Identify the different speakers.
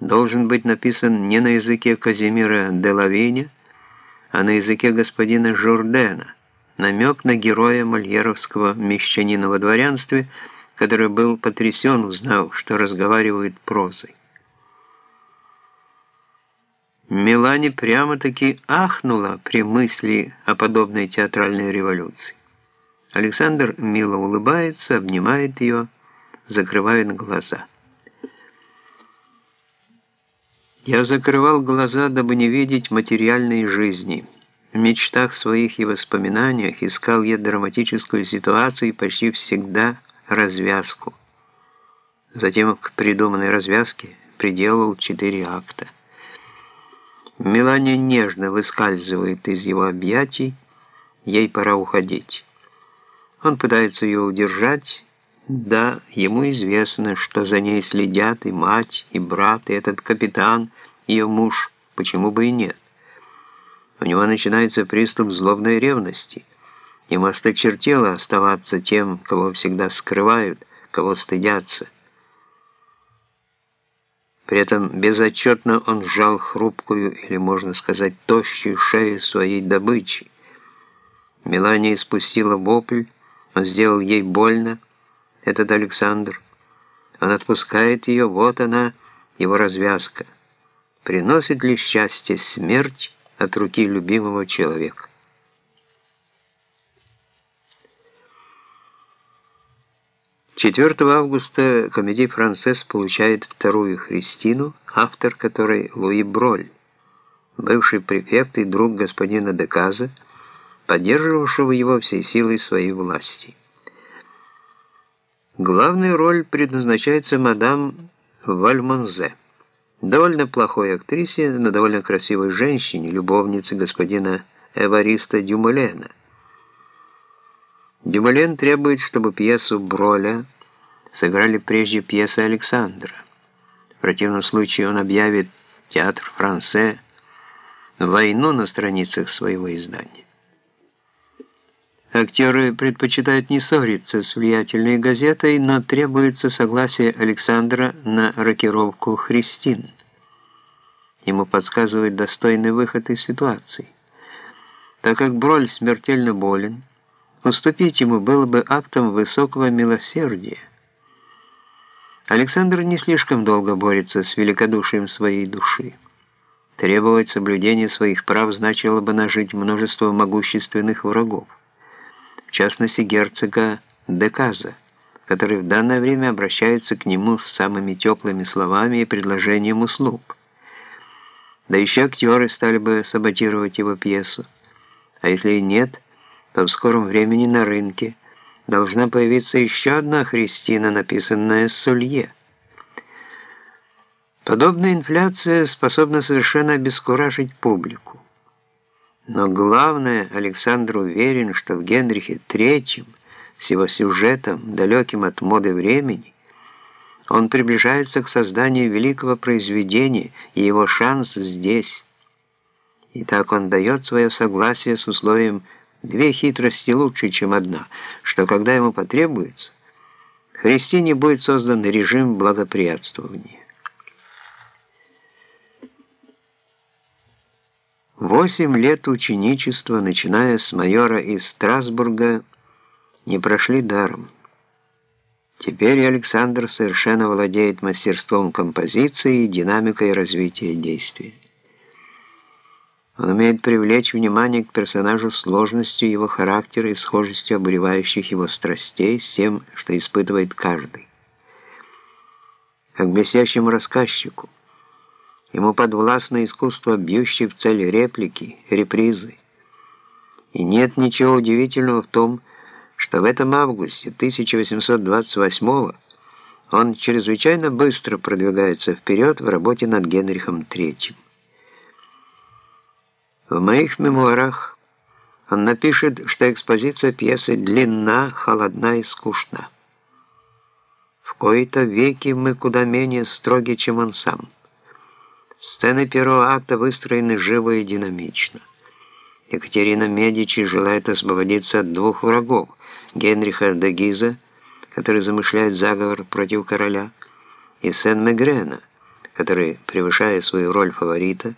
Speaker 1: должен быть написан не на языке Казимира де Лавиня, а на языке господина Журдена, намек на героя мольеровского мещанина во дворянстве, который был потрясен, узнав, что разговаривает прозой. Мелани прямо-таки ахнула при мысли о подобной театральной революции. Александр мило улыбается, обнимает ее, закрывает глаза. Я закрывал глаза, дабы не видеть материальной жизни. В мечтах своих и воспоминаниях искал я драматическую ситуацию и почти всегда развязку. Затем к придуманной развязке приделал четыре акта. Мелания нежно выскальзывает из его объятий, ей пора уходить. Он пытается ее удержать, да, ему известно, что за ней следят и мать, и брат, и этот капитан, ее муж, почему бы и нет. У него начинается приступ злобной ревности. Ему осточертело оставаться тем, кого всегда скрывают, кого стыдятся. При этом безотчетно он сжал хрупкую, или, можно сказать, тощую шею своей добычи. Мелания спустила вопль, он сделал ей больно, этот Александр. Он отпускает ее, вот она, его развязка. Приносит ли счастье смерть от руки любимого человека? Четвертого августа комедий «Францесс» получает вторую Христину, автор которой Луи Броль, бывший префект и друг господина Деказа, поддерживавшего его всей силой своей власти. Главная роль предназначается мадам Вальмонзе, довольно плохой актрисе, но довольно красивой женщине, любовнице господина Эвариста Дюмолена. Дюмолен требует, чтобы пьесу Броля сыграли прежде пьесы Александра. В противном случае он объявит театр Франце войну на страницах своего издания. Актеры предпочитают не ссориться с влиятельной газетой, но требуется согласие Александра на рокировку Христин. Ему подсказывает достойный выход из ситуации. Так как Броль смертельно болен, уступить ему было бы актом высокого милосердия. Александр не слишком долго борется с великодушием своей души. Требовать соблюдения своих прав значило бы нажить множество могущественных врагов в частности герцога Деказа, который в данное время обращается к нему с самыми теплыми словами и предложением услуг. Да еще актеры стали бы саботировать его пьесу. А если и нет, то в скором времени на рынке должна появиться еще одна Христина, написанная Сулье. Подобная инфляция способна совершенно обескуражить публику. Но главное, Александр уверен, что в Генрихе III, с его сюжетом, далеким от моды времени, он приближается к созданию великого произведения, и его шанс здесь. И так он дает свое согласие с условием «две хитрости лучше, чем одна», что когда ему потребуется, Христине будет создан режим благоприятствования. Восемь лет ученичества, начиная с майора из Страсбурга, не прошли даром. Теперь Александр совершенно владеет мастерством композиции и динамикой развития действия. Он умеет привлечь внимание к персонажу сложностью его характера и схожестью обуревающих его страстей с тем, что испытывает каждый. Как блестящему рассказчику, Ему подвластно искусство бьющей в цель реплики, репризы. И нет ничего удивительного в том, что в этом августе 1828 он чрезвычайно быстро продвигается вперед в работе над Генрихом III. В моих мемуарах он напишет, что экспозиция пьесы длинна, холодна и скучна. В кои-то веки мы куда менее строги, чем он сам. Сцены первого акта выстроены живо и динамично. Екатерина Медичи желает освободиться от двух врагов – Генриха де Гиза, который замышляет заговор против короля, и Сен-Мегрена, который, превышая свою роль фаворита,